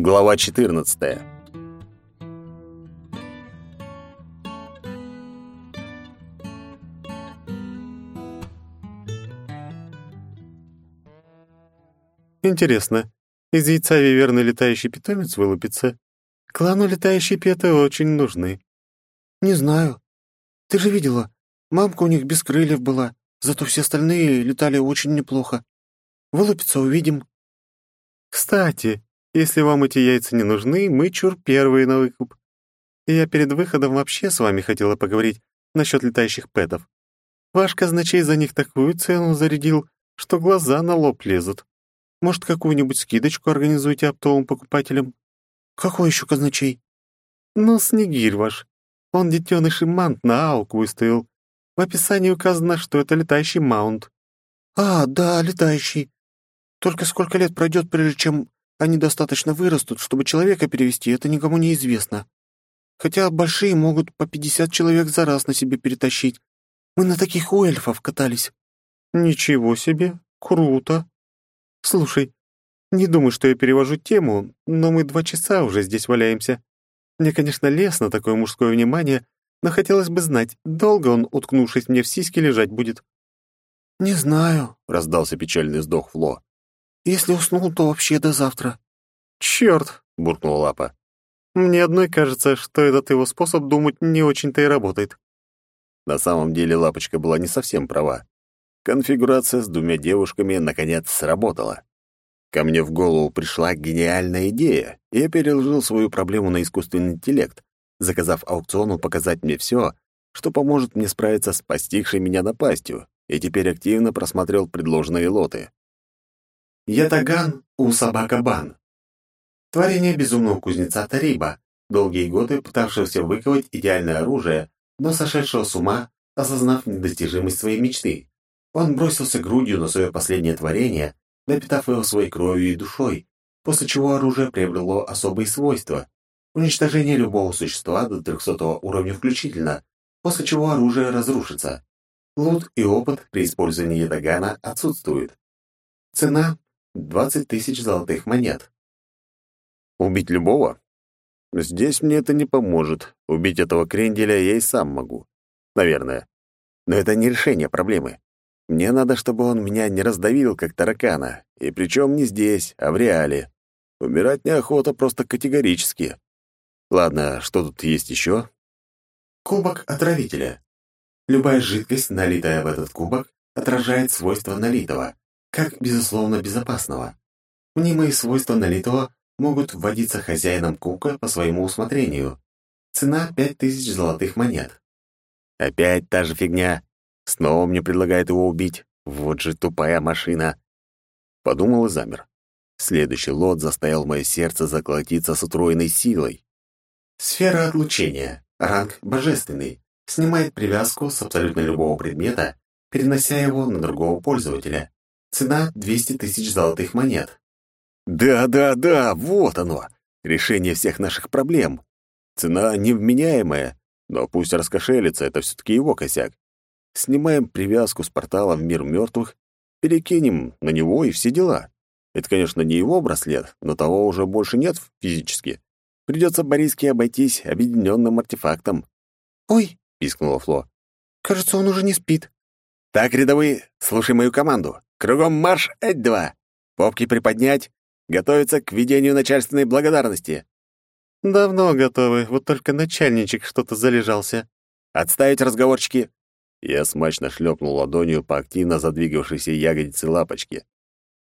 Глава 14. Интересно, из яйца виверны летающий питомец вылупится? Клану летающие петы очень нужны. Не знаю. Ты же видела, мамка у них без крыльев была, зато все остальные летали очень неплохо. Вылупиться увидим. Кстати, если вам эти яйца не нужны, мы чур первые на выкуп. И я перед выходом вообще с вами хотела поговорить насчет летающих пэтов. Ваш казначей за них такую цену зарядил, что глаза на лоб лезут. Может, какую-нибудь скидочку организуйте оптовым покупателям? Какой еще казначей? Ну, Снегирь ваш. Он детеныш и мант на ауку выставил. В описании указано, что это летающий маунт. А, да, летающий. Только сколько лет пройдет, прежде чем они достаточно вырастут, чтобы человека перевести, это никому не известно. Хотя большие могут по пятьдесят человек за раз на себе перетащить. Мы на таких у эльфов катались. Ничего себе, круто. Слушай, не думай, что я перевожу тему, но мы два часа уже здесь валяемся. Мне, конечно, лестно такое мужское внимание, но хотелось бы знать, долго он, уткнувшись мне в сиськи, лежать будет. «Не знаю», — раздался печальный вздох Фло. Если уснул, то вообще до завтра». «Чёрт!» — буркнула Лапа. «Мне одной кажется, что этот его способ думать не очень-то и работает». На самом деле Лапочка была не совсем права. Конфигурация с двумя девушками наконец сработала. Ко мне в голову пришла гениальная идея, и я переложил свою проблему на искусственный интеллект, заказав аукциону показать мне все, что поможет мне справиться с постигшей меня напастью, и теперь активно просмотрел предложенные лоты. Ятаган у собакабан. Творение безумного кузнеца Тариба, долгие годы пытавшегося выковать идеальное оружие, но сошедшего с ума, осознав недостижимость своей мечты. Он бросился грудью на свое последнее творение, напитав его своей кровью и душой, после чего оружие приобрело особые свойства. Уничтожение любого существа до 300 уровня включительно, после чего оружие разрушится. Лут и опыт при использовании ятагана отсутствуют. Цена Двадцать тысяч золотых монет. Убить любого? Здесь мне это не поможет. Убить этого кренделя я и сам могу. Наверное. Но это не решение проблемы. Мне надо, чтобы он меня не раздавил, как таракана. И причем не здесь, а в реале. Умирать неохота просто категорически. Ладно, что тут есть еще? Кубок отравителя. Любая жидкость, налитая в этот кубок, отражает свойства налитого как, безусловно, безопасного. Мнимые свойства налитого могут вводиться хозяином кука по своему усмотрению. Цена — пять тысяч золотых монет. Опять та же фигня. Снова мне предлагают его убить. Вот же тупая машина. Подумал и замер. Следующий лот заставил мое сердце заколотиться с утроенной силой. Сфера отлучения. Ранг божественный. Снимает привязку с абсолютно любого предмета, перенося его на другого пользователя. Цена — 200 тысяч золотых монет. Да-да-да, вот оно, решение всех наших проблем. Цена невменяемая, но пусть раскошелится, это все-таки его косяк. Снимаем привязку с портала в мир мертвых, перекинем на него и все дела. Это, конечно, не его браслет, но того уже больше нет физически. Придется Бориске обойтись объединенным артефактом. «Ой!» — пискнула Фло. «Кажется, он уже не спит». «Так, рядовые, слушай мою команду. Кругом марш, Эдь-2! Попки приподнять, готовиться к ведению начальственной благодарности. Давно готовы, вот только начальничек что-то залежался. Отставить разговорчики. Я смачно шлепнул ладонью по активно задвигавшейся ягодице лапочки.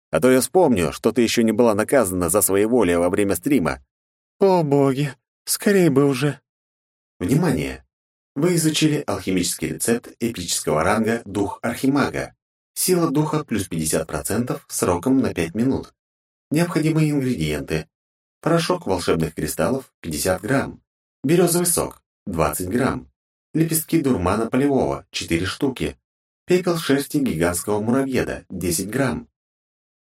А то я вспомню, что ты еще не была наказана за своеволие во время стрима. О, боги, скорее бы уже. Внимание! Вы изучили алхимический рецепт эпического ранга «Дух Архимага». Сила духа плюс 50% сроком на 5 минут. Необходимые ингредиенты. Порошок волшебных кристаллов 50 грамм. Березовый сок 20 грамм. Лепестки дурмана полевого 4 штуки. Пепел шерсти гигантского муравьеда 10 грамм.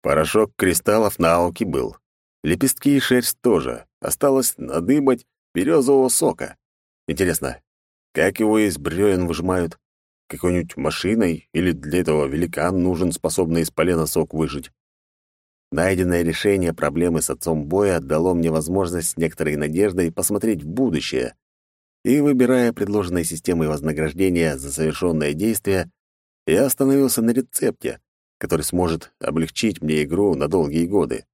Порошок кристаллов на ауке был. Лепестки и шерсть тоже. Осталось надыбать березового сока. Интересно, как его из бревен выжимают? Какой-нибудь машиной или для этого великан нужен, способный из полена сок выжить. Найденное решение проблемы с отцом боя дало мне возможность с некоторой надеждой посмотреть в будущее. И, выбирая предложенной системой вознаграждения за совершенное действие, я остановился на рецепте, который сможет облегчить мне игру на долгие годы.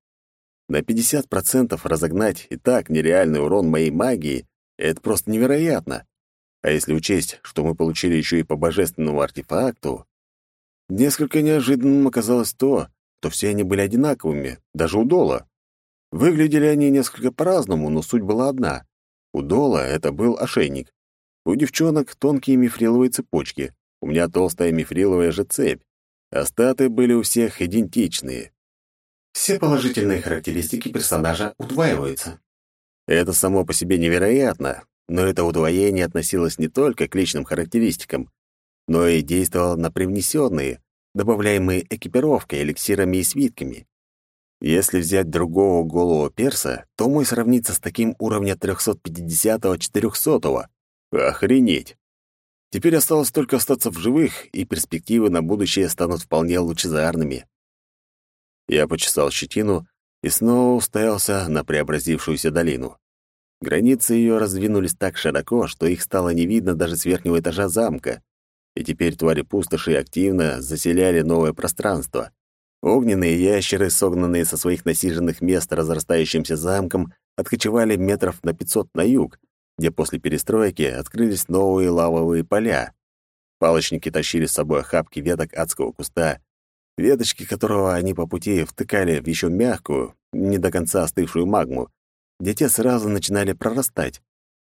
На 50% разогнать и так нереальный урон моей магии — это просто невероятно. А если учесть, что мы получили еще и по божественному артефакту, несколько неожиданным оказалось то, что все они были одинаковыми, даже у Дола. Выглядели они несколько по-разному, но суть была одна. У Дола это был ошейник. У девчонок тонкие мифриловые цепочки, у меня толстая мифриловая же цепь, а статы были у всех идентичные. Все положительные характеристики персонажа удваиваются. Это само по себе невероятно, но это удвоение относилось не только к личным характеристикам, но и действовало на привнесенные, добавляемые экипировкой, эликсирами и свитками. Если взять другого голого перса, то мой сравнится с таким уровня 350-400. Охренеть! Теперь осталось только остаться в живых, и перспективы на будущее станут вполне лучезарными. Я почесал щетину и снова уставился на преобразившуюся долину. Границы ее раздвинулись так широко, что их стало не видно даже с верхнего этажа замка и теперь твари пустоши активно заселяли новое пространство. Огненные ящеры, согнанные со своих насиженных мест разрастающимся замком, откочевали метров на 500 на юг, где после перестройки открылись новые лавовые поля. Палочники тащили с собой охапки веток адского куста, веточки которого они по пути втыкали в еще мягкую, не до конца остывшую магму, где те сразу начинали прорастать.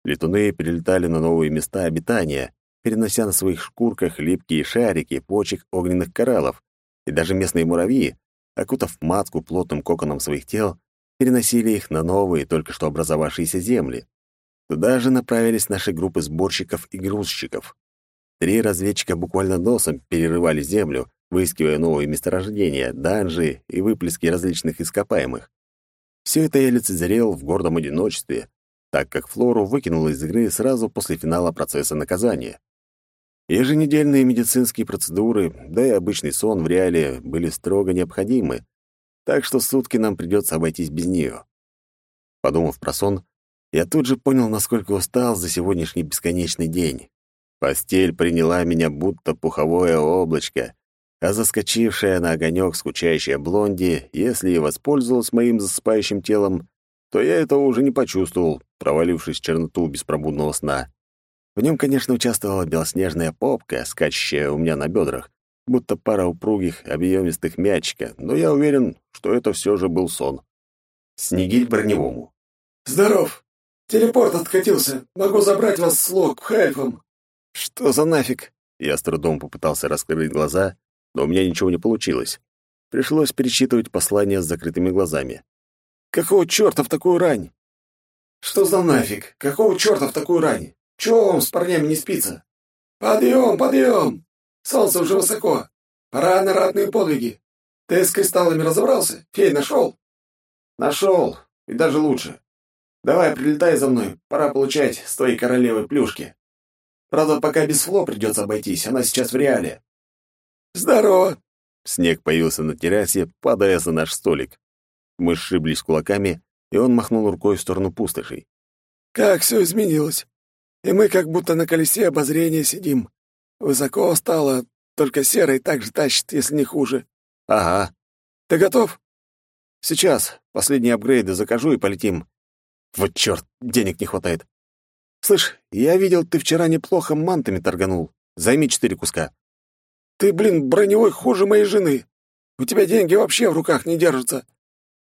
Летуны перелетали на новые места обитания, перенося на своих шкурках липкие шарики почек огненных кораллов, и даже местные муравьи, окутав матку плотным коконом своих тел, переносили их на новые, только что образовавшиеся земли. Туда же направились наши группы сборщиков и грузчиков. Три разведчика буквально носом перерывали землю, выискивая новые месторождения, данжи и выплески различных ископаемых. Все это я лицезрел в гордом одиночестве, так как Флору выкинул из игры сразу после финала процесса наказания. Еженедельные медицинские процедуры, да и обычный сон в реале были строго необходимы, так что сутки нам придется обойтись без нее. Подумав про сон, я тут же понял, насколько устал за сегодняшний бесконечный день. Постель приняла меня будто пуховое облачко, а заскочившая на огонек скучающая блонди, если и воспользовалась моим засыпающим телом, то я этого уже не почувствовал, провалившись в черноту беспробудного сна. В нем, конечно, участвовала белоснежная попка, скачущая у меня на бедрах, будто пара упругих, объемистых мячика, но я уверен, что это все же был сон. Снегирь броневому. «Здоров! Телепорт откатился. Могу забрать вас с лог Хельфом». «Что за нафиг?» Я с трудом попытался раскрыть глаза, но у меня ничего не получилось. Пришлось перечитывать послание с закрытыми глазами. «Какого чёрта в такую рань?» «Что за нафиг? Какого чёрта в такую рань? Чего вам с парнями не спится? Подъем, подъем! Солнце уже высоко. Пора на ратные подвиги. Ты с кристаллами разобрался? Фей нашел? Нашел. И даже лучше. Давай, прилетай за мной. Пора получать с твоей королевы плюшки. Правда, пока без Фло придется обойтись. Она сейчас в реале. Здорово. Снег появился на террасе, падая за наш столик. Мы сшиблись кулаками, и он махнул рукой в сторону пустошей. «Как все изменилось! и мы как будто на колесе обозрения сидим. Высоко стало, только серый так же тащит, если не хуже. Ага. Ты готов? Сейчас. Последние апгрейды закажу и полетим. Вот чёрт, денег не хватает. Слышь, я видел, ты вчера неплохо мантами торганул. Займи четыре куска. Ты, блин, броневой хуже моей жены. У тебя деньги вообще в руках не держатся.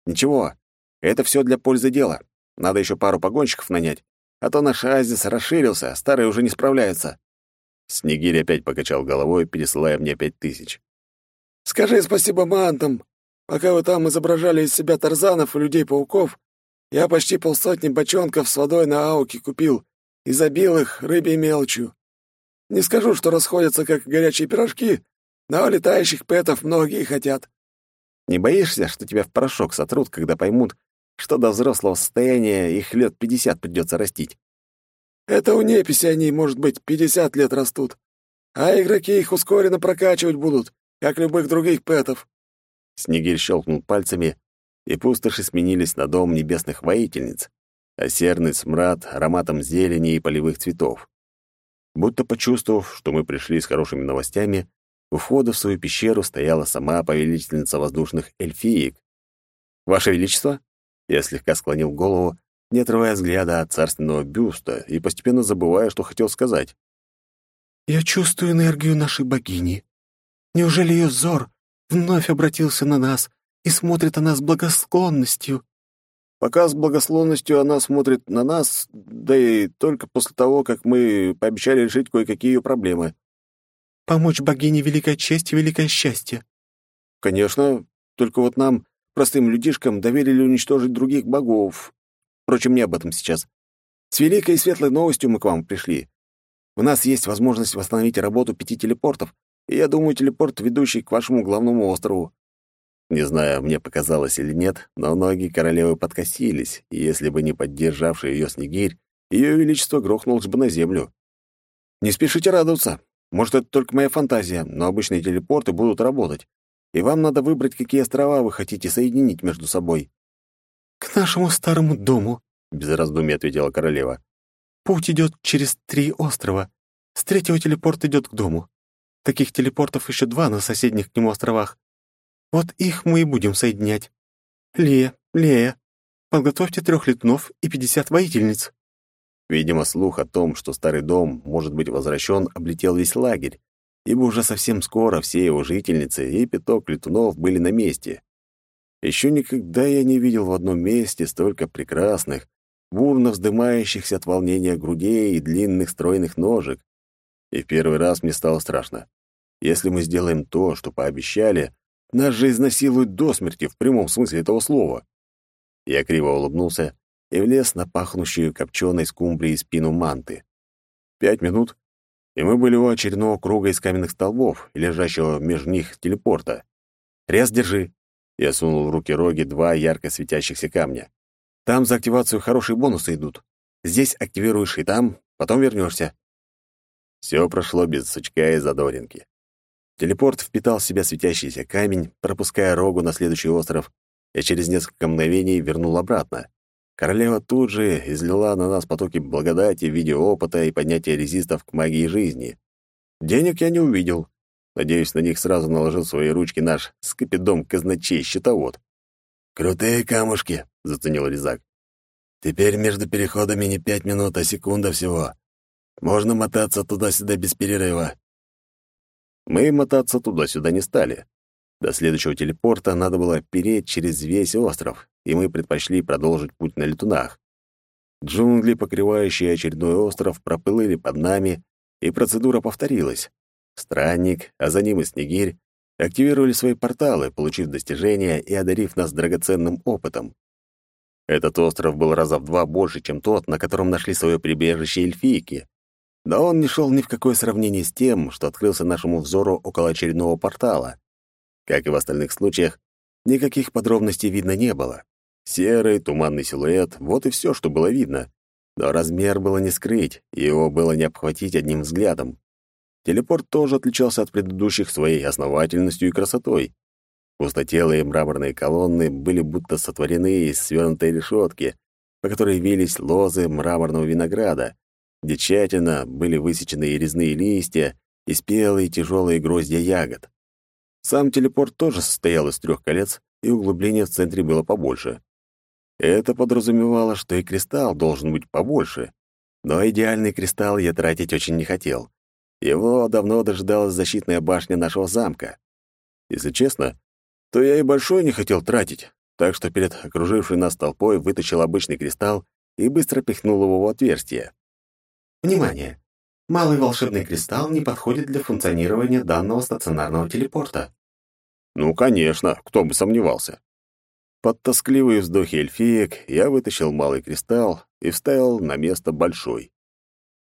Ничего, это все для пользы дела. Надо еще пару погонщиков нанять а то наш оазис расширился, старые уже не справляются». Снегирь опять покачал головой, пересылая мне пять тысяч. «Скажи спасибо мантам. Пока вы там изображали из себя тарзанов и людей-пауков, я почти полсотни бочонков с водой на ауке купил и забил их рыбьей мелочью. Не скажу, что расходятся как горячие пирожки, но летающих пэтов многие хотят». «Не боишься, что тебя в порошок сотрут, когда поймут, что до взрослого состояния их лет пятьдесят придется растить. Это у неписи они, может быть, пятьдесят лет растут. А игроки их ускоренно прокачивать будут, как любых других пэтов. Снегирь щелкнул пальцами, и пустоши сменились на дом небесных воительниц, а серный смрад ароматом зелени и полевых цветов. Будто почувствовав, что мы пришли с хорошими новостями, у входа в свою пещеру стояла сама повелительница воздушных эльфиек. «Ваше Величество?» Я слегка склонил голову, не отрывая взгляда от царственного бюста и постепенно забывая, что хотел сказать. «Я чувствую энергию нашей богини. Неужели ее взор вновь обратился на нас и смотрит на нас с благосклонностью?» Пока с благословностью она смотрит на нас, да и только после того, как мы пообещали решить кое-какие ее проблемы. Помочь богине — великая честь и великое счастье. Конечно, только вот нам, простым людишкам, доверили уничтожить других богов. Впрочем, не об этом сейчас. С великой и светлой новостью мы к вам пришли. У нас есть возможность восстановить работу пяти телепортов, и я думаю, телепорт, ведущий к вашему главному острову. Не знаю, мне показалось или нет, но ноги королевы подкосились, и если бы не поддержавший ее снегирь, ее величество грохнулось бы на землю. Не спешите радоваться. Может, это только моя фантазия, но обычные телепорты будут работать. И вам надо выбрать, какие острова вы хотите соединить между собой. «К нашему старому дому», — без раздумий ответила королева. «Путь идет через три острова. С третьего телепорт идет к дому. Таких телепортов еще два на соседних к нему островах. Вот их мы и будем соединять. Лея, Лея, подготовьте трех летунов и пятьдесят воительниц». Видимо, слух о том, что старый дом может быть возвращен, облетел весь лагерь, ибо уже совсем скоро все его жительницы и пяток летунов были на месте. Еще никогда я не видел в одном месте столько прекрасных, бурно вздымающихся от волнения грудей и длинных стройных ножек. И в первый раз мне стало страшно. Если мы сделаем то, что пообещали, нас же изнасилуют до смерти в прямом смысле этого слова. Я криво улыбнулся и влез на пахнущую копченой скумбрией спину манты. Пять минут, и мы были у очередного круга из каменных столбов, лежащего между них телепорта. «Рез, держи!» Я сунул в руки Роги два ярко светящихся камня. «Там за активацию хорошие бонусы идут. Здесь активируешь и там, потом вернешься. Все прошло без сучка и задоринки. Телепорт впитал в себя светящийся камень, пропуская рогу на следующий остров, и через несколько мгновений вернул обратно. Королева тут же излила на нас потоки благодати в виде опыта и поднятия резистов к магии жизни. Денег я не увидел. Надеюсь, на них сразу наложил свои ручки наш скопидом казначей-щитовод. «Крутые камушки», — заценил Резак. «Теперь между переходами не пять минут, а секунда всего. Можно мотаться туда-сюда без перерыва. Мы мотаться туда-сюда не стали. До следующего телепорта надо было переть через весь остров, и мы предпочли продолжить путь на летунах. Джунгли, покрывающие очередной остров, проплыли под нами, и процедура повторилась. Странник, а за ним и Снегирь, активировали свои порталы, получив достижения и одарив нас драгоценным опытом. Этот остров был раза в два больше, чем тот, на котором нашли свое прибежище эльфийки. Да он не шел ни в какое сравнение с тем, что открылся нашему взору около очередного портала. Как и в остальных случаях, никаких подробностей видно не было. Серый, туманный силуэт — вот и все, что было видно. Но размер было не скрыть, его было не обхватить одним взглядом. Телепорт тоже отличался от предыдущих своей основательностью и красотой. Пустотелые мраморные колонны были будто сотворены из свернутой решетки, по которой вились лозы мраморного винограда, где тщательно были высечены и резные листья, и спелые тяжелые гроздья ягод. Сам телепорт тоже состоял из трех колец, и углубление в центре было побольше. Это подразумевало, что и кристалл должен быть побольше. Но идеальный кристалл я тратить очень не хотел. Его давно дожидалась защитная башня нашего замка. Если честно, то я и большой не хотел тратить, так что перед окружившей нас толпой вытащил обычный кристалл и быстро пихнул его в отверстие. Внимание! Малый волшебный кристалл не подходит для функционирования данного стационарного телепорта. Ну, конечно, кто бы сомневался. Под тоскливые вздохи эльфиек я вытащил малый кристалл и вставил на место большой.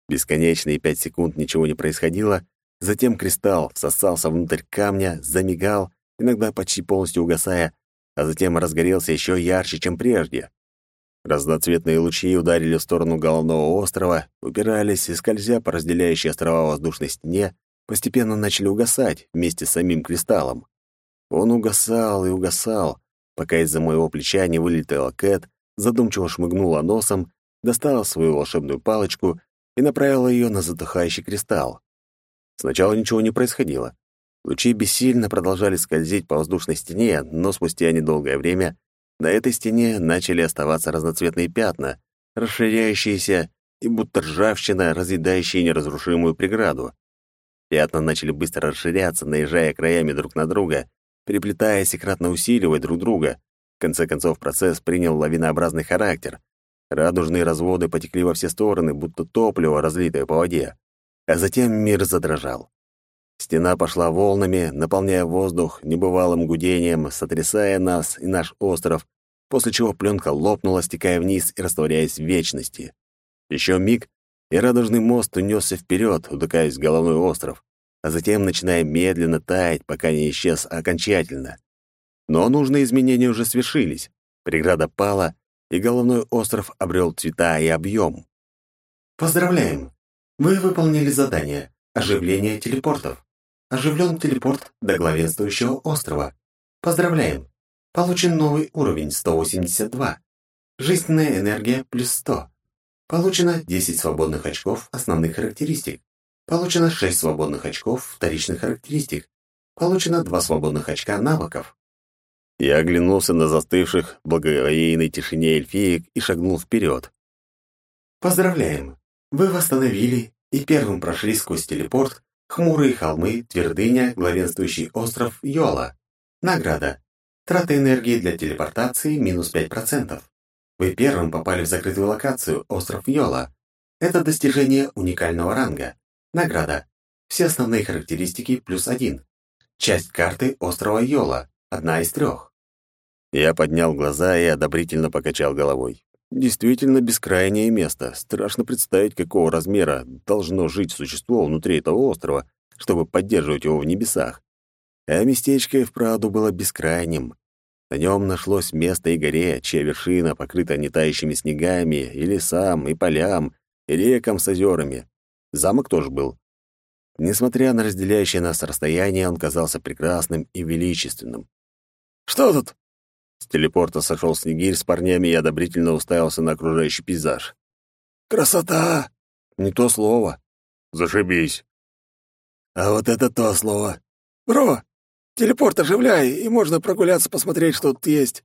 Бесконечные пять секунд ничего не происходило, затем кристалл всосался внутрь камня, замигал, иногда почти полностью угасая, а затем разгорелся еще ярче, чем прежде. Разноцветные лучи ударили в сторону головного острова, упирались и, скользя по разделяющей острова воздушной стене, постепенно начали угасать вместе с самим кристаллом. Он угасал и угасал, пока из-за моего плеча не вылетела Кэт, задумчиво шмыгнула носом, достала свою волшебную палочку и направила ее на затухающий кристалл. Сначала ничего не происходило. Лучи бессильно продолжали скользить по воздушной стене, но спустя недолгое время на этой стене начали оставаться разноцветные пятна, расширяющиеся и будто ржавчина, разъедающая неразрушимую преграду. Пятна начали быстро расширяться, наезжая краями друг на друга, переплетаясь и кратно усиливая друг друга. В конце концов, процесс принял лавинообразный характер. Радужные разводы потекли во все стороны, будто топливо, разлитое по воде. А затем мир задрожал. Стена пошла волнами, наполняя воздух небывалым гудением, сотрясая нас и наш остров, после чего пленка лопнула, стекая вниз и растворяясь в вечности. Еще миг, и радужный мост унесся вперед, утыкаясь в головной остров, а затем начиная медленно таять, пока не исчез окончательно. Но нужные изменения уже свершились. Преграда пала, и головной остров обрел цвета и объем. Поздравляем! Вы выполнили задание «Оживление телепортов». Оживлен телепорт до главенствующего острова. Поздравляем! Получен новый уровень 182. Жизненная энергия плюс 100. Получено 10 свободных очков основных характеристик. Получено 6 свободных очков вторичных характеристик. Получено 2 свободных очка навыков. Я оглянулся на застывших в благоговейной тишине эльфиек и шагнул вперед. Поздравляем! Вы восстановили и первым прошли сквозь телепорт хмурые холмы, твердыня, главенствующий остров Йола. Награда. Трата энергии для телепортации минус 5%. Вы первым попали в закрытую локацию «Остров Йола». Это достижение уникального ранга. Награда. Все основные характеристики плюс один. Часть карты острова Йола. Одна из трех. Я поднял глаза и одобрительно покачал головой. Действительно бескрайнее место. Страшно представить, какого размера должно жить существо внутри этого острова, чтобы поддерживать его в небесах. А местечко и вправду было бескрайним. На нем нашлось место и горе, чья вершина покрыта нетающими снегами, и лесам, и полям, и рекам с озерами. Замок тоже был. Несмотря на разделяющее нас расстояние, он казался прекрасным и величественным. «Что тут?» С телепорта сошел снегирь с парнями и одобрительно уставился на окружающий пейзаж. «Красота!» «Не то слово». «Зашибись». «А вот это то слово. Бро, Телепорт оживляй, и можно прогуляться, посмотреть, что тут есть».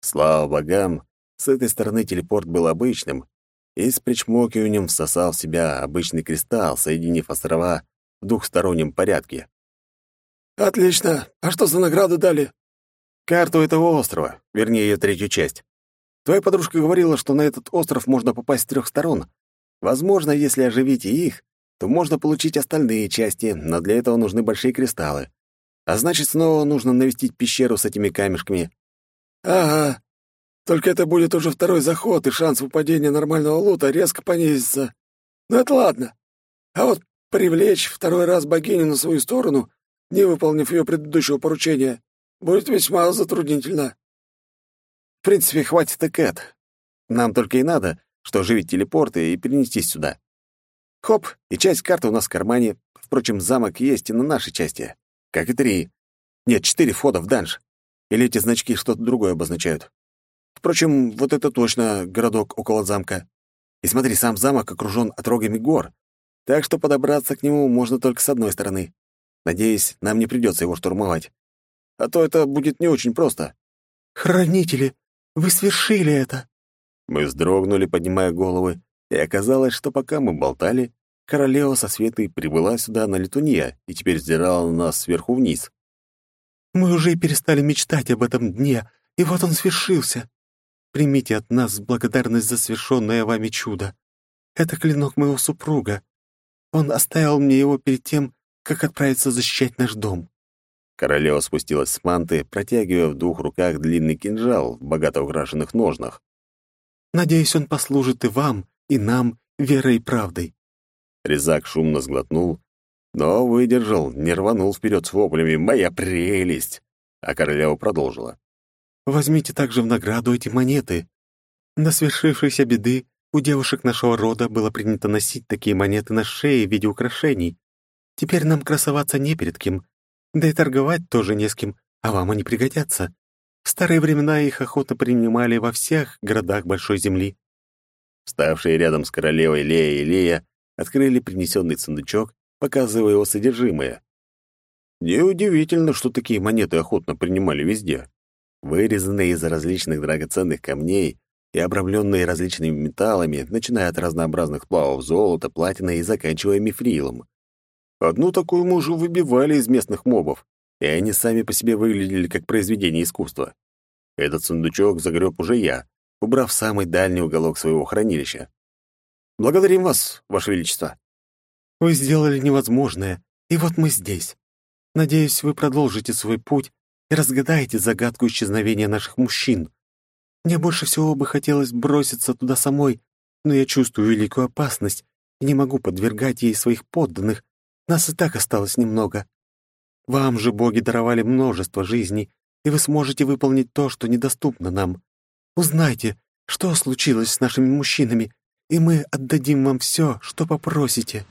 Слава богам, с этой стороны телепорт был обычным, и с причмокиванием всосал в себя обычный кристалл, соединив острова в двухстороннем порядке. «Отлично. А что за награду дали?» «Карту этого острова, вернее, ее третью часть. Твоя подружка говорила, что на этот остров можно попасть с трех сторон. Возможно, если оживить их, то можно получить остальные части, но для этого нужны большие кристаллы. А значит, снова нужно навестить пещеру с этими камешками. Ага. Только это будет уже второй заход, и шанс выпадения нормального лута резко понизится. Ну это ладно. А вот привлечь второй раз богиню на свою сторону, не выполнив ее предыдущего поручения, будет весьма затруднительно. В принципе, хватит и Кэт. Нам только и надо, что оживить телепорты и перенестись сюда. Хоп, и часть карты у нас в кармане. Впрочем, замок есть и на нашей части. Как и три. Нет, четыре входа в данж. Или эти значки что-то другое обозначают. Впрочем, вот это точно городок около замка. И смотри, сам замок окружен отрогами гор, так что подобраться к нему можно только с одной стороны. Надеюсь, нам не придется его штурмовать. А то это будет не очень просто. «Хранители, вы свершили это!» Мы вздрогнули, поднимая головы, и оказалось, что пока мы болтали, Королева со Светой прибыла сюда на летунье и теперь взирала на нас сверху вниз. «Мы уже и перестали мечтать об этом дне, и вот он свершился. Примите от нас благодарность за свершенное вами чудо. Это клинок моего супруга. Он оставил мне его перед тем, как отправиться защищать наш дом». Королева спустилась с манты, протягивая в двух руках длинный кинжал в богато украшенных ножнах. «Надеюсь, он послужит и вам, и нам верой и правдой. Резак шумно сглотнул, но выдержал, не рванул вперед с воплями «Моя прелесть!» А королева продолжила. «Возьмите также в награду эти монеты. На свершившейся беды у девушек нашего рода было принято носить такие монеты на шее в виде украшений. Теперь нам красоваться не перед кем, да и торговать тоже не с кем, а вам они пригодятся. В старые времена их охотно принимали во всех городах Большой Земли. Ставшие рядом с королевой Лея и Лея открыли принесенный сундучок, показывая его содержимое. Неудивительно, что такие монеты охотно принимали везде. Вырезанные из различных драгоценных камней и обрамленные различными металлами, начиная от разнообразных сплавов золота, платины и заканчивая мифрилом. Одну такую мы уже выбивали из местных мобов, и они сами по себе выглядели как произведение искусства. Этот сундучок загреб уже я, убрав самый дальний уголок своего хранилища. «Благодарим вас, Ваше Величество!» «Вы сделали невозможное, и вот мы здесь. Надеюсь, вы продолжите свой путь и разгадаете загадку исчезновения наших мужчин. Мне больше всего бы хотелось броситься туда самой, но я чувствую великую опасность и не могу подвергать ей своих подданных. Нас и так осталось немного. Вам же боги даровали множество жизней, и вы сможете выполнить то, что недоступно нам. Узнайте, что случилось с нашими мужчинами, и мы отдадим вам все, что попросите».